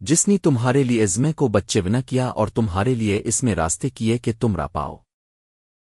جس نے تمہارے لیے ازمے کو بچے بنا کیا اور تمہارے لیے اس میں راستے کیے کہ تم را پاؤ۔